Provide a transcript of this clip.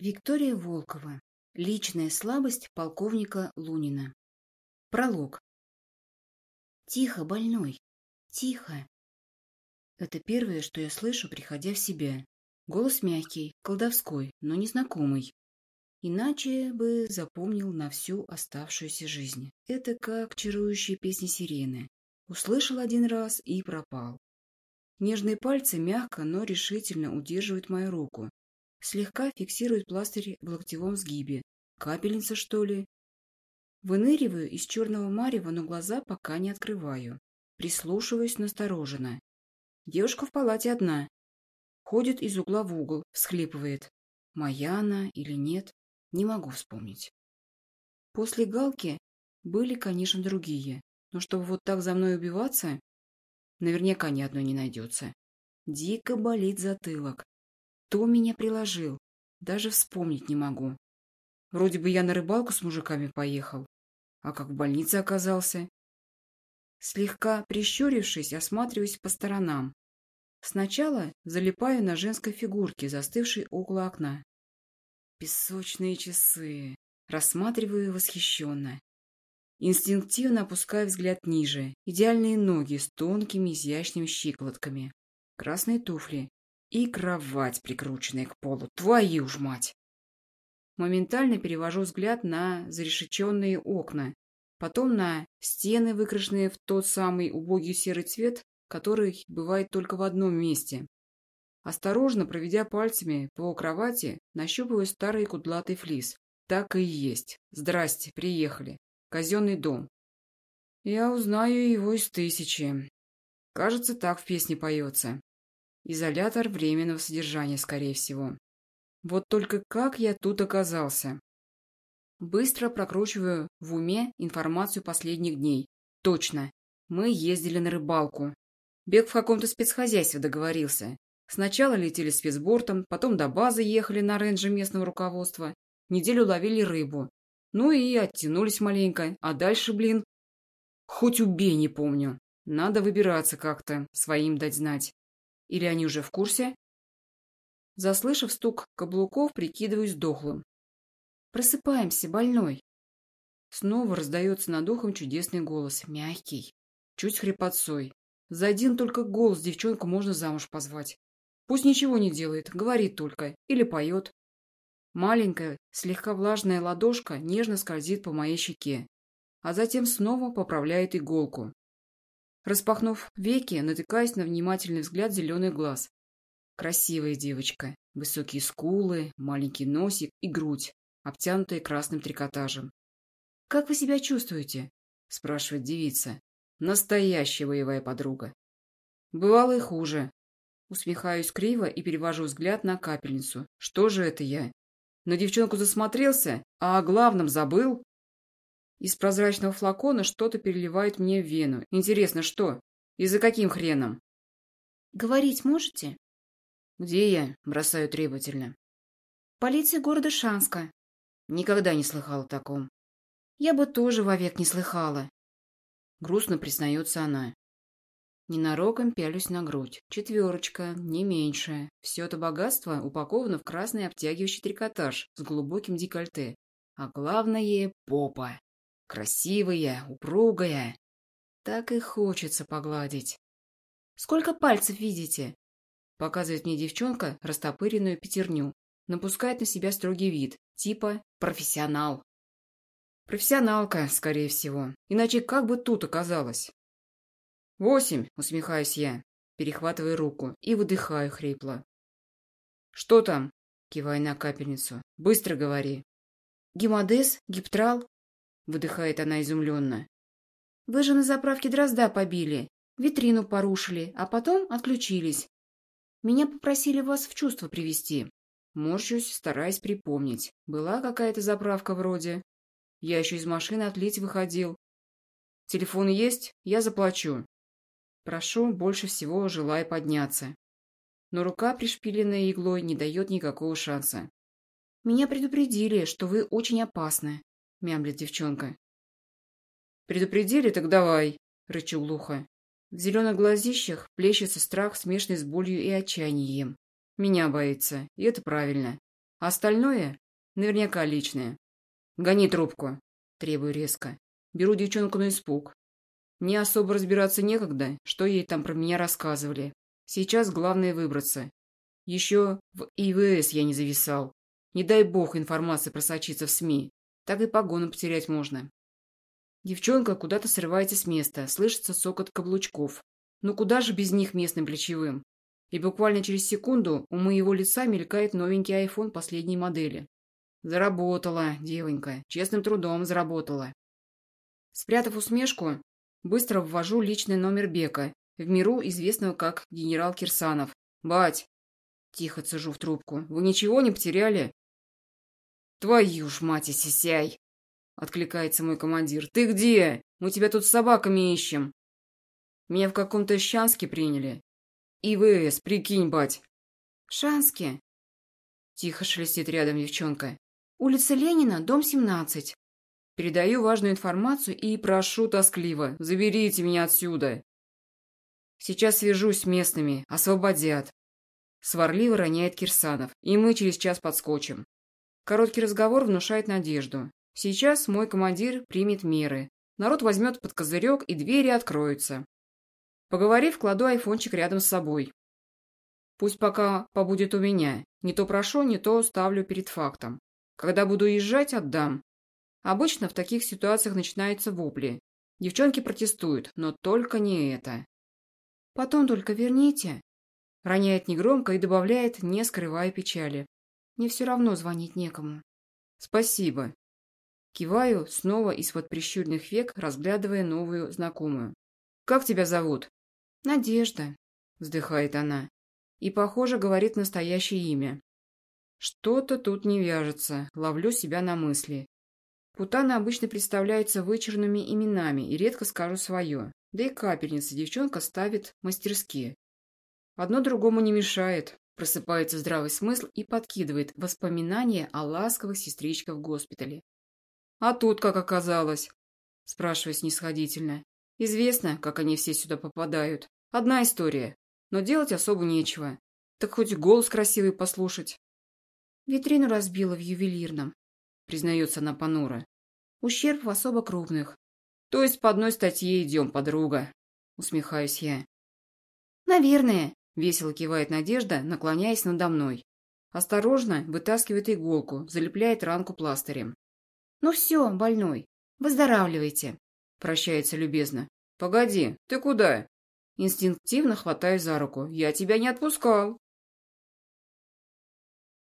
Виктория Волкова. Личная слабость полковника Лунина. Пролог. Тихо, больной. Тихо. Это первое, что я слышу, приходя в себя. Голос мягкий, колдовской, но незнакомый. Иначе бы запомнил на всю оставшуюся жизнь. Это как чарующие песни сирены. Услышал один раз и пропал. Нежные пальцы мягко, но решительно удерживают мою руку, Слегка фиксирует пластырь в локтевом сгибе. Капельница, что ли? Выныриваю из черного марева, но глаза пока не открываю. Прислушиваюсь настороженно. Девушка в палате одна. Ходит из угла в угол, всхлипывает. Моя она или нет, не могу вспомнить. После Галки были, конечно, другие, но чтобы вот так за мной убиваться, наверняка ни одной не найдется. Дико болит затылок. Кто меня приложил? Даже вспомнить не могу. Вроде бы я на рыбалку с мужиками поехал, а как в больнице оказался. Слегка прищурившись, осматриваюсь по сторонам. Сначала залипаю на женской фигурке, застывшей около окна. Песочные часы. Рассматриваю восхищенно. Инстинктивно опускаю взгляд ниже. Идеальные ноги с тонкими изящными щиколотками. Красные туфли. И кровать, прикрученная к полу. Твою ж мать! Моментально перевожу взгляд на зарешеченные окна, потом на стены, выкрашенные в тот самый убогий серый цвет, который бывает только в одном месте. Осторожно, проведя пальцами по кровати, нащупываю старый кудлатый флис. Так и есть. Здрасте, приехали. Казенный дом. Я узнаю его из тысячи. Кажется, так в песне поется. Изолятор временного содержания, скорее всего. Вот только как я тут оказался? Быстро прокручиваю в уме информацию последних дней. Точно. Мы ездили на рыбалку. Бег в каком-то спецхозяйстве договорился. Сначала летели спецбортом, потом до базы ехали на рейнже местного руководства. Неделю ловили рыбу. Ну и оттянулись маленько. А дальше, блин... Хоть убей, не помню. Надо выбираться как-то, своим дать знать. Или они уже в курсе? Заслышав стук каблуков, прикидываюсь дохлым. «Просыпаемся, больной!» Снова раздается над ухом чудесный голос, мягкий, чуть хрипотцой. За один только голос девчонку можно замуж позвать. Пусть ничего не делает, говорит только или поет. Маленькая, слегка влажная ладошка нежно скользит по моей щеке, а затем снова поправляет иголку. Распахнув веки, натыкаясь на внимательный взгляд зеленый глаз. Красивая девочка. Высокие скулы, маленький носик и грудь, обтянутые красным трикотажем. «Как вы себя чувствуете?» – спрашивает девица. Настоящая боевая подруга. Бывало и хуже. Усмехаюсь криво и перевожу взгляд на капельницу. Что же это я? На девчонку засмотрелся, а о главном забыл? Из прозрачного флакона что-то переливают мне в вену. Интересно, что? И за каким хреном? Говорить можете? Где я? Бросаю требовательно. Полиция города Шанска. Никогда не слыхала о таком. Я бы тоже вовек не слыхала. Грустно признается она. Ненароком пялюсь на грудь. Четверочка, не меньше. Все это богатство упаковано в красный обтягивающий трикотаж с глубоким декольте. А главное – попа. Красивая, упругая. Так и хочется погладить. «Сколько пальцев видите?» Показывает мне девчонка растопыренную пятерню. Напускает на себя строгий вид, типа профессионал. Профессионалка, скорее всего. Иначе как бы тут оказалось? «Восемь», — усмехаюсь я, перехватывая руку и выдыхаю хрипло. «Что там?» — кивая на капельницу. «Быстро говори». «Гемодез, гиптрал, выдыхает она изумленно. Вы же на заправке дрозда побили, витрину порушили, а потом отключились. Меня попросили вас в чувство привести. Морщусь, стараясь припомнить. Была какая-то заправка вроде. Я еще из машины отлить выходил. Телефон есть? Я заплачу. Прошу, больше всего желая подняться. Но рука, пришпиленная иглой, не дает никакого шанса. Меня предупредили, что вы очень опасны. — мямлит девчонка. «Предупредили, так давай!» — рычу глухо. В зеленых глазищах плещется страх, смешанный с болью и отчаянием. Меня боится, и это правильно. Остальное наверняка личное. Гони трубку, требую резко. Беру девчонку на испуг. Мне особо разбираться некогда, что ей там про меня рассказывали. Сейчас главное выбраться. Еще в ИВС я не зависал. Не дай бог информация просочится в СМИ. Так и погону потерять можно. Девчонка куда-то срывается с места, слышится сокот каблучков. Ну куда же без них местным плечевым? И буквально через секунду у моего лица мелькает новенький айфон последней модели. Заработала, девонька, честным трудом заработала. Спрятав усмешку, быстро ввожу личный номер Бека, в миру известного как генерал Кирсанов. «Бать!» Тихо цежу в трубку. «Вы ничего не потеряли?» «Твою ж мать и сисяй!» Откликается мой командир. «Ты где? Мы тебя тут с собаками ищем!» Меня в каком-то Щанске приняли. ИВС, прикинь, бать. Шанске. Тихо шелестит рядом девчонка. Улица Ленина, дом 17. Передаю важную информацию и прошу тоскливо. Заберите меня отсюда. Сейчас свяжусь с местными. Освободят. Сварливо роняет Кирсанов. И мы через час подскочим. Короткий разговор внушает надежду. Сейчас мой командир примет меры. Народ возьмет под козырек, и двери откроются. Поговорив, кладу айфончик рядом с собой. Пусть пока побудет у меня. Не то прошу, не то ставлю перед фактом. Когда буду уезжать, отдам. Обычно в таких ситуациях начинаются вопли. Девчонки протестуют, но только не это. Потом только верните. Роняет негромко и добавляет, не скрывая печали. Мне все равно звонить некому. Спасибо. Киваю, снова из-под прищуренных век, разглядывая новую знакомую. Как тебя зовут? «Надежда», — вздыхает она. И, похоже, говорит настоящее имя. Что-то тут не вяжется, ловлю себя на мысли. Путаны обычно представляются вычурными именами и редко скажу свое. Да и капельница девчонка ставит мастерски. Одно другому не мешает. Просыпается здравый смысл и подкидывает воспоминания о ласковых сестричках в госпитале. «А тут как оказалось?» Спрашиваю снисходительно. Известно, как они все сюда попадают. Одна история. Но делать особо нечего. Так хоть голос красивый послушать. Витрину разбила в ювелирном, признается она понуро. Ущерб в особо крупных. То есть по одной статье идем, подруга. Усмехаюсь я. Наверное, весело кивает Надежда, наклоняясь надо мной. Осторожно вытаскивает иголку, залепляет ранку пластырем. Ну все, больной, выздоравливайте. Прощается любезно. «Погоди, ты куда?» Инстинктивно хватаю за руку. «Я тебя не отпускал!»